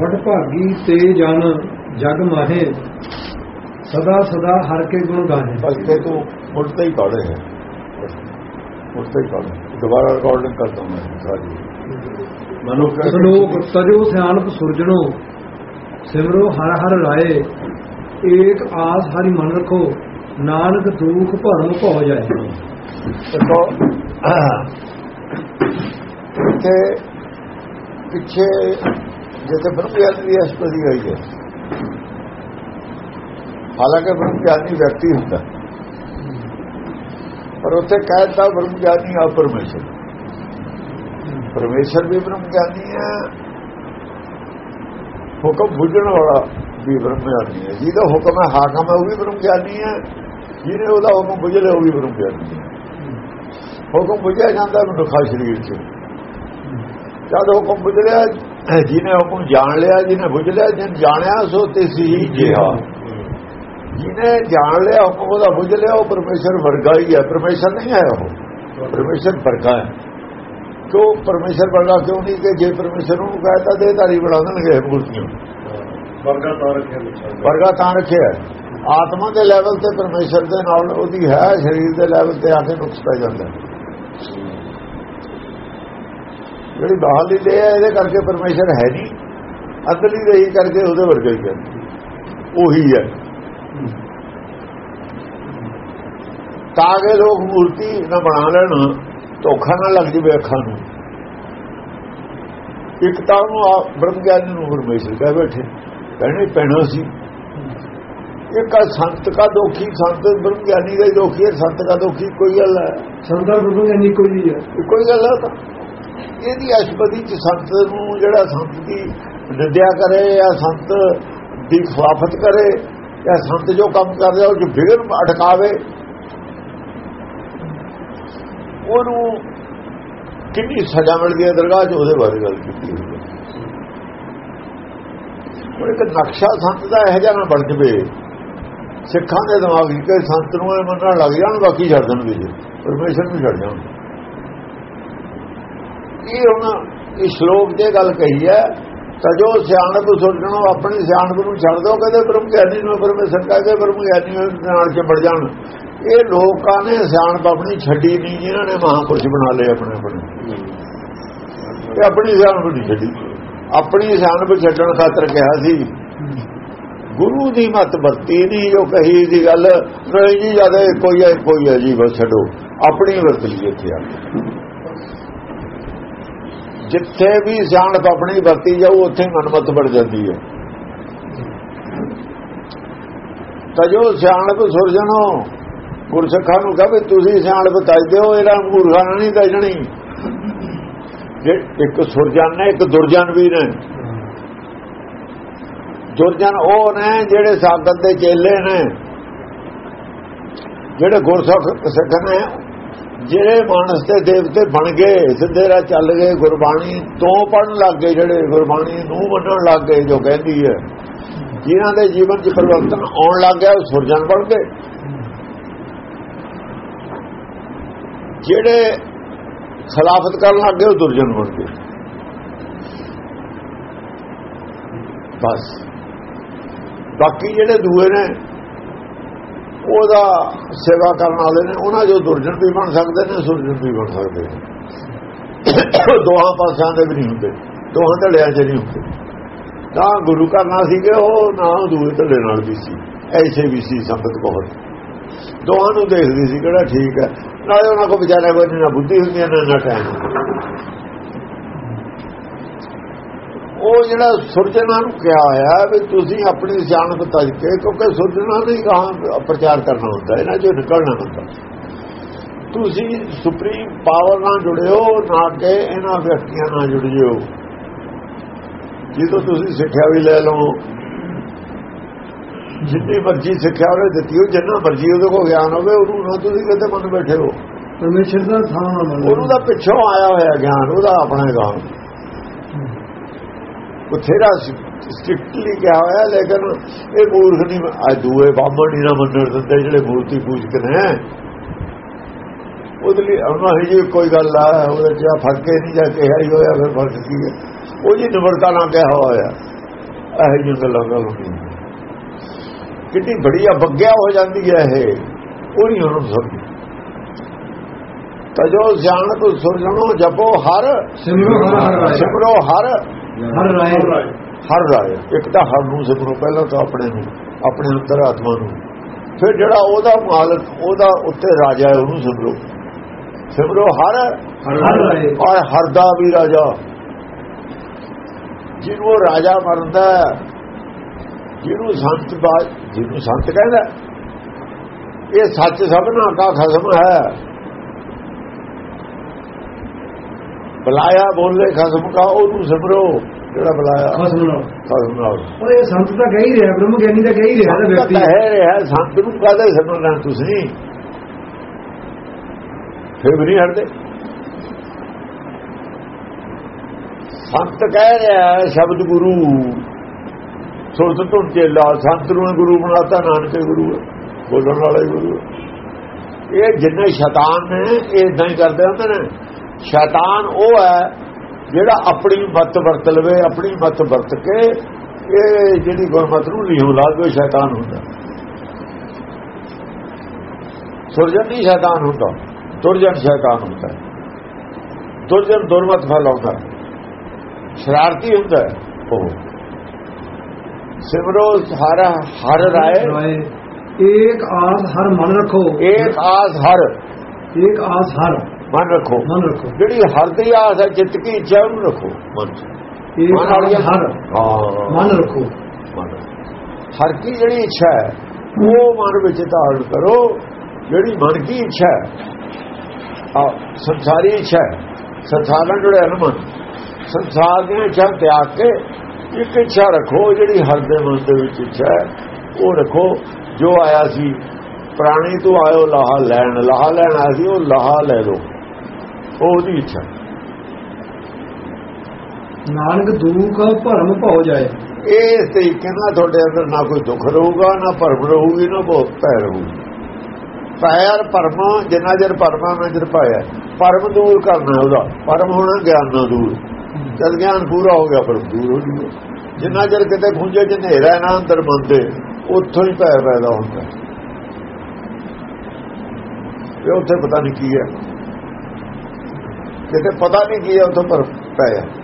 ਵਡ ਭਾਗੀ ਤੇ ਜਨ ਜਗ ਮਾਹੇ ਸਦਾ ਸਦਾ ਹਰ ਕੇ ਗੁਣ ਗਾਹੇ। ਬਸ ਤੇ ਤੂੰ ਮੁੜਤੇ ਹੀ? ਪੜ੍ਹ ਹੈ ਮੁੜਤੇ ਹੀ? ਪੜ੍ਹ ਦੁਬਾਰਾ ਰਿਕਾਰਡਿੰਗ ਕਰਦਾ ਮੈਂ ਸਾਰੀ। ਮਨੁੱਖ ਸ਼ਲੋਕ ਤਜੋ ਸਿਆਣਪ ਸੁਰਜਣੋ ਸਿਮਰੋ ਹਰ ਹਰ ਰਾਏ। ਏਕ ਆਸ ਹਰੀ ਮਨ ਰੱਖੋ ਨਾਨਕ ਦੁਖ ਭਰਮ ਭਉ ਜਾਏ। ਦੇਖੋ ਇੱਥੇ ਪਿੱਛੇ ਜਿੱਥੇ ਬ੍ਰਹਮ ਗਿਆਨ ਦੀ ਅਸਪਦੀ ਹੋਈ ਹੈ। ਹਾਲਾਂਕਿ ਬ੍ਰਹਮ ਗਿਆਨੀ ਵਿਅਕਤੀ ਹੁੰਦਾ। ਪਰ ਉੱਥੇ ਕਹਿਤਾ ਬ੍ਰਹਮ ਗਿਆਨੀ ਆ ਪਰਮੇਸ਼ਰ। ਪਰਮੇਸ਼ਰ ਵੀ ਬ੍ਰਹਮ ਗਿਆਨੀ ਹੈ। ਹੁਕਮ ਬੁੱਝਣ ਵਾਲਾ ਵੀ ਬ੍ਰਹਮ ਗਿਆਨੀ ਹੈ। ਜਿਹਦਾ ਹੁਕਮ ਹੈ, ਹਾਕਮ ਹੈ, ਉਹ ਵੀ ਬ੍ਰਹਮ ਗਿਆਨੀ ਹੈ। ਜਿਹਨੇ ਉਹਦਾ ਹੁਕਮ ਬੁੱਝ ਲਿਆ, ਉਹ ਵੀ ਬ੍ਰਹਮ ਗਿਆਨੀ ਹੈ। ਹੁਕਮ ਬੁੱਝਿਆ ਜਾਂਦਾ ਮਨੁੱਖਾ ਸਰੀਰ 'ਚ। ਜਦ ਹੁਕਮ ਬੁਝ ਲਿਆ ਜਿਹਨੇ ਹੁਕਮ ਜਾਣ ਲਿਆ ਜਿਹਨੇ ਬੁਝ ਲਿਆ ਜਿਹਨੇ ਜਾਣਿਆ ਸੋ ਤੇ ਸੀ ਜਿਹਾ। ਜਿਹਨੇ ਜਾਣ ਲਿਆ ਹੁਕਮ ਉਹਦਾ ਬੁਝ ਲਿਆ ਉਹ ਪਰਮੇਸ਼ਰ ਵਰਗਾ ਹੀ ਹੈ। ਪਰਮੇਸ਼ਰ ਨਹੀਂ ਹੈ ਉਹ। ਪਰਮੇਸ਼ਰ ਵਰਗਾ ਹੈ। ਕਿਉਂ ਪਰਮੇਸ਼ਰ ਵਰਗਾ ਕਿਉਂ ਨਹੀਂ? ਕਿ ਜੇ ਪਰਮੇਸ਼ਰ ਨੂੰ ਕਹਤਾ ਦੇ ਧਾਰੀ ਬਣਾ ਦੇਣਗੇ ਮੂਰਤੀਆਂ। ਵਰਗਾ ਤਾਂ ਰੱਖਿਆ ਵਰਗਾ ਤਾਂ ਰੱਖਿਆ ਆਤਮਾ ਦੇ ਲੈਵਲ ਤੇ ਪਰਮੇਸ਼ਰ ਦੇ ਨਾਲ ਉਹਦੀ ਹੈ ਸਰੀਰ ਦੇ ਲੈਵਲ ਤੇ ਆ ਕੇ ਨੁਕਸ ਪੈ ਜਾਂਦਾ। ਜਿਹੜੀ ਬਾਹਰਲੀ ਦੇ ਹੈ ਇਹਦੇ ਕਰਕੇ ਪਰਮੇਸ਼ਰ ਹੈ ਨਹੀਂ। ਅੰਦਰਲੀ ਰਹੀ ਕਰਕੇ ਉਹਦੇ ਵਰਗਾ ਹੀ ਹੈ। ਉਹੀ ਹੈ। ਤਾਂ ਕਿ ਲੋਕ ਮੂਰਤੀ ਨਾ ਬਣਾ ਲੈਣ ਧੋਖਾ ਨਾ ਲੱਗ ਜਵੇ ਅੱਖਾਂ ਨੂੰ। ਇੱਕ ਤਾਂ ਨੂੰ ਬ੍ਰਹਮ ਗਿਆਨੀ ਨੂੰ ਪਰਮੇਸ਼ਰ ਕਹਿ ਬੈਠੇ। ਕਹਿਣੇ ਪੈਣਾ ਸੀ ਇੱਕ ਸੰਤ ਕਾ ਦੋਖੀ ਸੰਤ ਬ੍ਰਹਮ ਗਿਆਨੀ ਦਾ ਹੀ ਦੋਖੀ ਹੈ ਸੰਤ ਕਾ ਦੋਖੀ ਕੋਈ ਗੱਲ ਹੈ। ਸੰਤਾਂ ਗੁਰੂ ਗਿਆਨੀ ਕੋਈ ਹੈ। ਕੋਈ ਗੱਲ ਹੈ ਤਾਂ। ਇਹਦੀ ਅਸ਼ਪਦੀ ਚ ਸੰਤ ਨੂੰ ਜਿਹੜਾ ਸੰਤ ਦੀ ਨਿੰਦਿਆ ਕਰੇ ਜਾਂ ਸੰਤ ਦੀ ਖਿਲਾਫਤ ਕਰੇ ਜਾਂ ਸੰਤ ਜੋ ਕੰਮ ਕਰ ਰਿਹਾ ਉਹ ਜੋ ਵਿਗੜ ਅਟਕਾਵੇ, ਉਹਨੂੰ ਕਿੰਨੀ ਸਜ਼ਾ ਮਿਲਦੀ ਹੈ ਦਰਗਾਹ 'ਚ? ਉਹਦੇ ਬਾਰੇ ਗੱਲ ਕੀਤੀ ਹੋਈ ਹੈ। ਉਹ ਇੱਕ ਨਕਸ਼ਾ ਸੰਤ ਦਾ ਇਹ ਜਿਹਾ ਨਾ ਬਣ ਜਵੇ। ਸਿੱਖਾਂ ਦੇ ਦਿਮਾਗ ਵਿੱਚ ਸੰਤ ਨੂੰ ਇਹ ਮੰਨਣ ਲੱਗ ਜਾਣ, ਬਾਕੀ ਛੱਡ ਦੇਣਗੇ ਜੀ। ਪਰਮੇਸ਼ਰ ਨੂੰ ਛੱਡ ਜਾਣ ਇਹ ਹੁਣ ਇਸ ਸ਼ਲੋਕ ਦੇ ਗੱਲ ਕਹੀ ਹੈ, ਤਾਂ ਜੋ ਸਿਆਣਪ ਸੁਣਨੋਂ ਆਪਣੀ ਸਿਆਣਪ ਨੂੰ ਛੱਡ ਦੋ ਕਹਿੰਦੇ ਬ੍ਰਹਮ ਗਿਆਨੀ ਨੂੰ ਪਰਮੇਸ਼ਰ ਕਹਿੰਦੇ ਬ੍ਰਹਮ ਗਿਆਨੀ ਨਾਲ ਚਿੰਬੜ ਜਾਣ। ਇਹ ਲੋਕਾਂ ਨੇ ਸਿਆਣਪ ਆਪਣੀ ਛੱਡੀ ਨਹੀਂ, ਜਿਨ੍ਹਾਂ ਨੇ ਮਹਾਪੁਰਸ਼ ਬਣਾ ਲਏ ਆਪਣੇ ਆਪਣੇ। ਇਹ ਆਪਣੀ ਸਿਆਣਪ ਨਹੀਂ ਛੱਡੀ। ਆਪਣੀ ਸਿਆਣਪ ਛੱਡਣ ਖਾਤਰ ਕਿਹਾ ਸੀ, ਗੁਰੂ ਦੀ ਮਤ ਵਰਤੀ ਨਹੀਂ ਜੋ ਕਹੀ ਦੀ ਗੱਲ, ਨਹੀਂ ਜੀ, ਜਦ ਕੋਈ ਹੈ ਕੋਈ ਹੈ ਜੀ, ਬਸ ਛੱਡੋ। ਆਪਣੀ ਵਰਤ ਲਈ ਇੱਥੇ ਆ। ਜਿੱਥੇ ਵੀ ਸਿਆਣਪ ਆਪਣੀ ਵਰਤੀ ਜਾਊ, ਉੱਥੇ ਮਨਮਤ ਬਣ ਜਾਂਦੀ ਹੈ। ਤਾਂ ਜੋ ਸਿਆਣਪ ਸੁਰਜਣੋ, ਗੁਰਸਿੱਖਾਂ ਨੂੰ ਕਹੇ ਤੁਸੀਂ ਸਿਆਣਪ ਤਾਜ ਦਿਓ ਇਹਦਾ ਮੂਰਖਾਂ ਨਹੀਂ ਤਾਜਣੀ ਜੇ ਇੱਕ ਸੁਰਜਨ ਨੇ, ਇੱਕ ਦੁਰਜਨ ਵੀ ਨੇ। ਦੁਰਜਨ ਉਹ ਨੇ ਜਿਹੜੇ ਸਾਗਤ ਦੇ ਚੇਲੇ ਨੇ, ਜਿਹੜੇ ਗੁਰਸਖ ਸਿੱਖ ਨੇ ਜਿਹੜੇ ਮਾਨਸ ਤੇ ਦੇਵਤੇ ਬਣ ਗਏ, ਸਿੱਧੇ ਰਾਹ ਚੱਲ ਗਏ, ਗੁਰਬਾਣੀ ਤੋਂ ਪੜਨ ਲੱਗ ਗਏ ਜਿਹੜੇ, ਗੁਰਬਾਣੀ ਨੂੰ ਮੰਨਣ ਲੱਗ ਗਏ, ਜੋ ਕਹਿੰਦੀ ਹੈ। ਜਿਨ੍ਹਾਂ ਦੇ ਜੀਵਨ 'ਚ ਪਰਿਵਰਤਨ ਆਉਣ ਲੱਗ ਗਿਆ, ਉਹ ਸੁਰਜਨ ਬਣ ਗਏ। ਜਿਹੜੇ ਖਿਲਾਫਤ ਕਰਨ ਲੱਗ ਗਏ, ਉਹ ਦੁਰਜਨ ਬਣ ਗਏ। ਬਸ। ਬਾਕੀ ਜਿਹੜੇ ਦੂਏ ਨੇ ਉਹਦਾ ਸੇਵਾ ਕਰਨ ਵਾਲੇ ਨੇ, ਉਹਨਾਂ ਜੋ ਦੁਰਜਨ ਵੀ ਬਣ ਸਕਦੇ ਨੇ ਸੁਰਜਨ ਵੀ ਬਣ ਸਕਦੇ ਨੇ। ਦੋਹਾਂ ਪਾਸਿਆਂ ਦੇ ਵੀ ਨਹੀਂ ਹੁੰਦੇ, ਦੋਹਾਂ ਧੜਿਆਂ 'ਚ ਨਹੀਂ ਹੁੰਦੇ। ਨਾ ਗੁਰੂ ਕਰਨਾ ਸੀਗੇ ਉਹ, ਨਾ ਦੂਏ ਧੜੇ ਨਾਲ ਵੀ ਸੀ। ਐਸੇ ਵੀ ਸੀ ਸੰਗਤ ਬਹੁਤ। ਦੋਹਾਂ ਨੂੰ ਦੇਖਦੀ ਸੀ ਕਿਹੜਾ ਠੀਕ ਹੈ। ਨਾਲੇ ਉਹਨਾਂ ਕੋ ਵਿਚਾਰੇ ਕੋਈ ਨਾ ਬੁੱਧੀ ਹੁੰਦੀ ਨਾ ਨਾ ਟਾਈਮ ਉਹ ਜਿਹੜਾ ਸੁਰਜਣਾ ਨੂੰ ਕਿਹਾ ਹੋਇਆ ਵੀ ਤੁਸੀਂ ਆਪਣੀ ਸਿਆਣਪ ਤਜ ਕੇ ਕਿਉਂਕਿ ਸੁਰਜਣਾ ਨਹੀਂ ਕਹਾਂ ਪ੍ਰਚਾਰ ਕਰਨਾ ਹੁੰਦਾ ਇਹਨਾਂ ਚੋਂ ਨਿਕਲਣਾ ਹੁੰਦਾ। ਤੁਸੀਂ ਸੁਪਰੀਮ ਪਾਵਰ ਨਾਲ ਜੁੜਿਓ ਨਾ ਕਿ ਇਹਨਾਂ ਵਿਅਕਤੀਆਂ ਨਾਲ ਜੁੜਿਓ। ਜਦੋਂ ਤੁਸੀਂ ਸਿੱਖਿਆ ਵੀ ਲੈ ਲਓ ਜਿੰਨੀ ਮਰਜ਼ੀ ਸਿੱਖਿਆ ਉਹਨੇ ਦਿੱਤੀ ਹੋ ਜਿੰਨਾ ਮਰਜ਼ੀ ਉਹਦੇ ਕੋਲ ਗਿਆਨ ਹੋਵੇ ਉਹਨੂੰ ਨਾ ਤੁਸੀਂ ਕਿਤੇ ਮੰਨ ਬੈਠੇ ਹੋ। ਪਰਮੇਸ਼ਰ ਦਾ ਥਾਂ ਉਹਨੂੰ ਦਾ ਪਿੱਛੋਂ ਆਇਆ ਹੋਇਆ ਗਿਆਨ ਉਹਦਾ ਆਪਣਾ ਗਿਆਨ। ਬਥੇਰਾ ਸਟ੍ਰਿਕਟਲੀ ਕਿਹਾ ਹੋਇਆ ਲੇਕਿਨ ਇਹ ਮੂਰਖ ਨਹੀਂ ਆ ਦੂਏ ਬਾਹਮਣ ਨਹੀਂ ਨਾ ਮੰਨਣ ਦਿੰਦੇ ਜਿਹੜੇ ਮੂਰਤੀ ਪੂਜਕ ਨੇ ਉਹਦੇ ਲਈ ਉਹਨਾਂ ਹੀ ਜੀ ਕੋਈ ਗੱਲ ਆ ਉਹਦੇ ਚ ਫ਼ਰਕ ਨਹੀਂ ਜਾ ਕੇ ਹੀ ਹੋਇਆ ਫਿਰ ਫ਼ਰਕ ਕੀ ਹੈ? ਉਹ ਜੀ ਨਿਮਰਤਾ ਨਾਲ ਕਿਹਾ ਹੋਇਆ। ਇਹੋ ਜਿਹੀਆਂ ਗੱਲਾਂ ਗੱਲ ਕਿੰਨੀ ਬੜੀ ਅਵਗਿਆ ਹੋ ਜਾਂਦੀ ਹੈ ਇਹ। ਉਹ ਨਹੀਂ ਉਹਨੂੰ ਸਮਝ ਤਜੋ ਜਾਣਤ ਸੁਰਜਣੋ ਜਪੋ ਹਰ। ਸਿਮਰੋ ਹਰ। ਸਿਮਰੋ ਹਰ। ਹਰ ਰਾਏ। ਹਰ ਰਾਏ। ਇੱਕ ਤਾਂ ਹਰ ਨੂੰ ਸਿਮਰੋ ਪਹਿਲਾਂ ਤਾਂ ਆਪਣੇ ਨੂੰ ਆਪਣੇ ਅੰਦਰ ਆਤਮਾ ਨੂੰ। ਫਿਰ ਜਿਹੜਾ ਉਹਦਾ ਮਾਲਕ ਉਹਦਾ ਉੱਤੇ ਰਾਜਾ ਹੈ ਉਹਨੂੰ ਸਿਮਰੋ। ਸਿਮਰੋ ਹਰ ਹਰ ਰਾਏ। ਔਰ ਹਰ ਦਾ ਵੀ ਰਾਜਾ। ਜਿਹਨੂੰ ਰਾਜਾ ਮੰਨਦਾ ਜਿਹਨੂੰ ਸੰਤ ਬਾਜ ਜਿਹਨੂੰ ਸੰਤ ਕਹਿੰਦਾ ਇਹ ਸੱਚ ਸਭਨਾ ਦਾ ਖਸਮ ਹੈ। ਬੁਲਾਇਆ ਬੋਲੇ ਖਸਮ ਕਾ ਉਹਨੂੰ ਸਿਮਰੋ ਜਿਹੜਾ ਬੁਲਾਇਆ ਖਸਮ ਨਾਲ ਖਸਮ ਨਾਲ ਉਹ ਇਹ ਸੰਤ ਤਾਂ ਕਹਿ ਹੀ ਰਿਹਾ ਬ੍ਰਹਮ ਗਿਆਨੀ ਤਾਂ ਕਹਿ ਹੀ ਰਿਹਾ ਵਿਅਕਤੀ। ਕਹਿ ਰਿਹਾ ਸੰਤ ਨੂੰ ਕਾਹਦਾ ਸਿਮਰਨਾ ਤੁਸੀਂ? ਫਿਰ ਵੀ ਨਹੀਂ ਹਟਦੇ। ਸੰਤ ਕਹਿ ਰਿਹਾ ਸ਼ਬਦ ਗੁਰੂ। ਸੁਰਤ ਤੋਂ ਚੇਲਾ ਸੰਤ ਨੂੰ ਗੁਰੂ ਬਣਾਤਾ ਨਾਨਕ ਹੀ ਗੁਰੂ ਬੋਲਣ ਵਾਲਾ ਗੁਰੂ ਇਹ ਜਿੰਨੇ ਸ਼ੈਤਾਨ ਨੇ ਇਹ ਇਦਾਂ ਹੀ ਕਰਦੇ ਹੁੰਦੇ ਨੇ। ਸ਼ੈਤਾਨ ਉਹ ਹੈ ਜਿਹੜਾ ਆਪਣੀ ਮਤ ਵਰਤ ਲਵੇ ਆਪਣੀ ਮਤ ਵਰਤ ਕੇ ਇਹ ਜਿਹੜੀ ਗੁਰਮਤ ਨੂੰ ਲਾ ਕੇ ਉਹ ਸ਼ੈਤਾਨ ਹੁੰਦਾ। ਸੁਰਜਨ ਨਹੀਂ ਸ਼ੈਤਾਨ ਹੁੰਦਾ ਦੁਰਜਨ ਸ਼ੈਤਾਨ ਹੁੰਦਾ ਦੁਰਜਨ ਦੁਰਮਤ ਫੈਲਾਉਂਦਾ ਸ਼ਰਾਰਤੀ ਹੁੰਦਾ ਉਹ। ਸਿਮਰੋ ਹਰ ਹਰ ਰਾਏ। ਰਾਏ ਏਕ ਆਸ ਹਰ ਮਨ ਰੱਖੋ। ਏਕ ਆਸ ਹਰ। ਏਕ ਆਸ ਹਰ। ਮਨ ਰੱਖੋ। ਮਨ ਰੱਖੋ। ਜਿਹੜੀ ਹਰ ਦੀ ਆਸ ਹੈ ਚਿੱਤ ਕੀ ਇੱਛਾ ਉਹਨੂੰ ਰੱਖੋ। ਮਨ। ਵਾਲੀ ਆਸ ਹਰ ਹਾਂ। ਮਨ ਰੱਖੋ। ਹਰ ਕੀ ਜਿਹੜੀ ਇੱਛਾ ਹੈ ਉਹ ਮਨ ਵਿੱਚ ਧਾਰਨ ਕਰੋ। ਜਿਹੜੀ ਮਨ ਕੀ ਇੱਛਾ ਹੈ ਆ ਸੰਸਾਰੀ ਇੱਛਾ ਹੈ ਸੰਸਾਰ ਨਾਲ ਜੁੜਿਆ ਨਾ ਮਨ। ਸੰਸਾਰ ਦੀਆਂ ਇੱਛਾ ਤਿਆਗ ਕੇ ਇੱਕ ਇੱਛਾ ਰੱਖੋ ਜਿਹੜੀ ਹਰ ਦੇ ਮਨ ਦੇ ਵਿੱਚ ਇੱਛਾ ਹੈ ਉਹ ਰੱਖੋ। ਜੋ ਆਇਆ ਸੀ ਪ੍ਰਾਣੀ ਤੋਂ ਆਇਓ ਲਾਹਾ ਲੈਣ। ਲਾਹਾ ਲੈਣ ਆਇਆ ਸੀ ਉਹ ਲਾਹਾ ਲੈ ਲਓ। ਉਹ ਉਹਦੀ ਇੱਛਾ। ਨਾਨਕ ਦੁਖ ਭਰਮ ਭਉ ਜਾਏ। ਇਸ ਤਰੀਕੇ ਨਾਲ ਤੁਹਾਡੇ ਅੰਦਰ ਨਾ ਕੋਈ ਦੁੱਖ ਰਹੂਗਾ ਨਾ ਭਰਮ ਰਹੂਗੀ ਨਾ ਬਹੁਤ ਪੈ ਰਹੂਗੀ। ਪੈਰ ਭਰਮ ਜਿੰਨਾ ਚਿਰ ਭਰਮਾਂ ਨਾਲ ਚਿਰ ਪਾਇਆ ਭਰਮ ਦੂਰ ਕਰਨਾ ਉਹਦਾ। ਭਰਮ ਹੋਣਾ ਗਿਆਨ ਨਾਲ ਦੂਰ। ਜਦ ਗਿਆਨ ਪੂਰਾ ਹੋ ਗਿਆ ਭਰਮ ਦੂਰ ਹੋ ਜੂਗਾ। ਜਿੰਨਾ ਚਿਰ ਕਿਤੇ ਖੁੰਝੇ ਚ ਹਨੇਰਾ ਨਾ ਅੰਦਰ ਬੰਦੇ ਉੱਥੋਂ ਹੀ ਪੈ ਪੈਦਾ ਹੁੰਦਾ। ਇਹ ਉੱਥੇ ਪਤਾ ਨਹੀਂ ਕੀ ਹੈ। ਜਿੱਥੇ ਪਤਾ ਨਹੀਂ ਕੀ ਹੈ ਉੱਥੇ ਪਰ ਪੈ ਪਿਆ